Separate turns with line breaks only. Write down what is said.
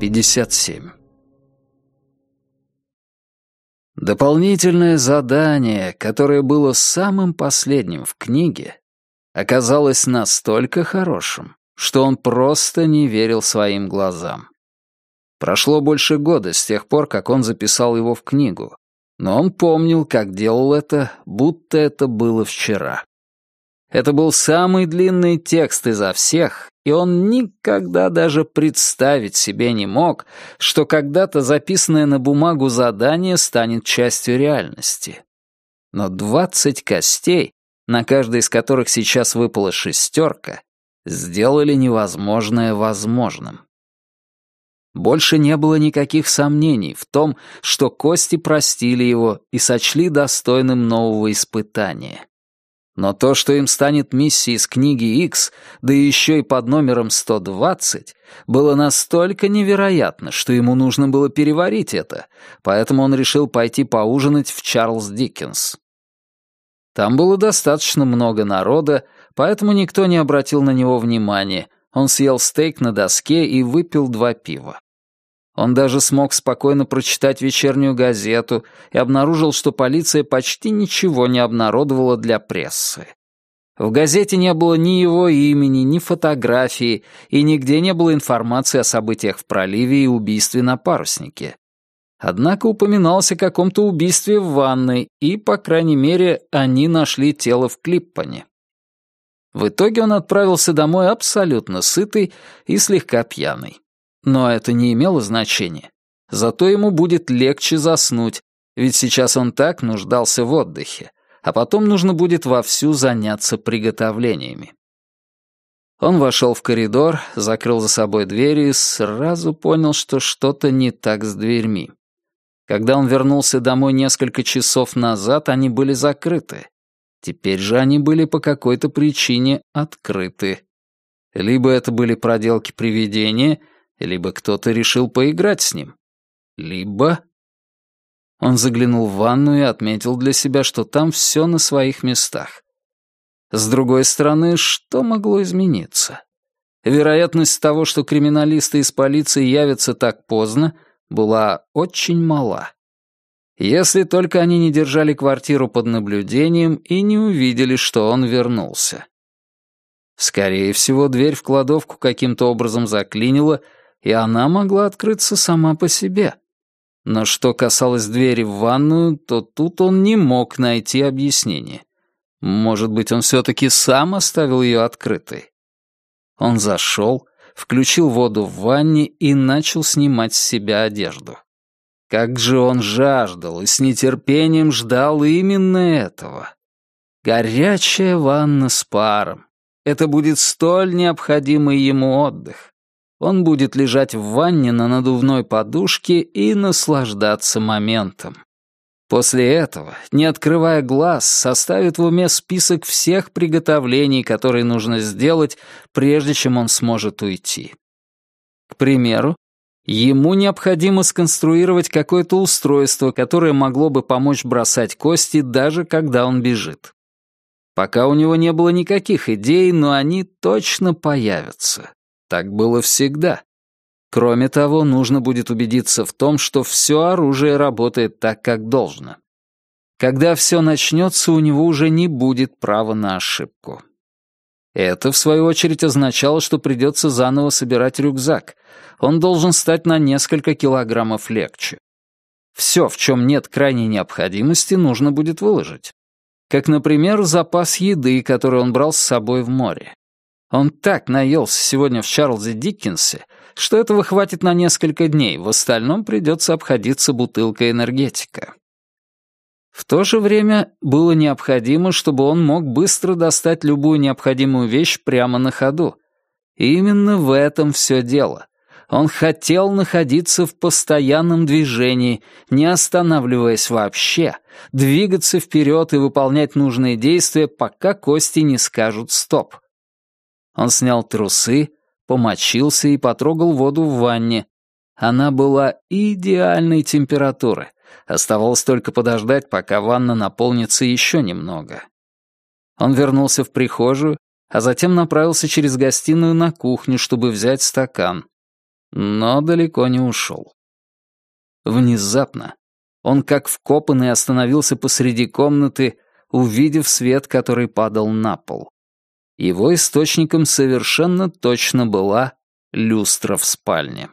Пятьдесят семь. Дополнительное задание, которое было самым последним в книге, оказалось настолько хорошим, что он просто не верил своим глазам. Прошло больше года с тех пор, как он записал его в книгу, но он помнил, как делал это, будто это было вчера. Это был самый длинный текст изо всех, и он никогда даже представить себе не мог, что когда-то записанное на бумагу задание станет частью реальности. Но двадцать костей, на каждой из которых сейчас выпала шестерка, сделали невозможное возможным. Больше не было никаких сомнений в том, что кости простили его и сочли достойным нового испытания. Но то, что им станет миссией из книги X, да еще и под номером 120, было настолько невероятно, что ему нужно было переварить это, поэтому он решил пойти поужинать в Чарльз Диккенс. Там было достаточно много народа, поэтому никто не обратил на него внимания. Он съел стейк на доске и выпил два пива. Он даже смог спокойно прочитать вечернюю газету и обнаружил, что полиция почти ничего не обнародовала для прессы. В газете не было ни его имени, ни фотографии, и нигде не было информации о событиях в проливе и убийстве на паруснике. Однако упоминалось о каком-то убийстве в ванной, и, по крайней мере, они нашли тело в Клиппане. В итоге он отправился домой абсолютно сытый и слегка пьяный. Но это не имело значения. Зато ему будет легче заснуть, ведь сейчас он так нуждался в отдыхе, а потом нужно будет вовсю заняться приготовлениями. Он вошел в коридор, закрыл за собой дверь и сразу понял, что что-то не так с дверьми. Когда он вернулся домой несколько часов назад, они были закрыты. Теперь же они были по какой-то причине открыты. Либо это были проделки привидения, либо кто-то решил поиграть с ним. Либо... Он заглянул в ванну и отметил для себя, что там все на своих местах. С другой стороны, что могло измениться? Вероятность того, что криминалисты из полиции явятся так поздно, была очень мала. Если только они не держали квартиру под наблюдением и не увидели, что он вернулся. Скорее всего, дверь в кладовку каким-то образом заклинила, и она могла открыться сама по себе. Но что касалось двери в ванную, то тут он не мог найти объяснение. Может быть, он все-таки сам оставил ее открытой. Он зашел, включил воду в ванне и начал снимать с себя одежду. Как же он жаждал и с нетерпением ждал именно этого. Горячая ванна с паром. Это будет столь необходимый ему отдых. Он будет лежать в ванне на надувной подушке и наслаждаться моментом. После этого, не открывая глаз, составит в уме список всех приготовлений, которые нужно сделать, прежде чем он сможет уйти. К примеру, ему необходимо сконструировать какое-то устройство, которое могло бы помочь бросать кости, даже когда он бежит. Пока у него не было никаких идей, но они точно появятся. Так было всегда. Кроме того, нужно будет убедиться в том, что все оружие работает так, как должно. Когда все начнется, у него уже не будет права на ошибку. Это, в свою очередь, означало, что придется заново собирать рюкзак. Он должен стать на несколько килограммов легче. Все, в чем нет крайней необходимости, нужно будет выложить. Как, например, запас еды, который он брал с собой в море. Он так наелся сегодня в Чарльзе Диккенсе, что этого хватит на несколько дней, в остальном придется обходиться бутылкой энергетика. В то же время было необходимо, чтобы он мог быстро достать любую необходимую вещь прямо на ходу. И именно в этом все дело. Он хотел находиться в постоянном движении, не останавливаясь вообще, двигаться вперед и выполнять нужные действия, пока кости не скажут «стоп». Он снял трусы, помочился и потрогал воду в ванне. Она была идеальной температуры. Оставалось только подождать, пока ванна наполнится еще немного. Он вернулся в прихожую, а затем направился через гостиную на кухню, чтобы взять стакан. Но далеко не ушел. Внезапно он, как вкопанный, остановился посреди комнаты, увидев свет, который падал на пол. Его источником совершенно точно была люстра в спальне.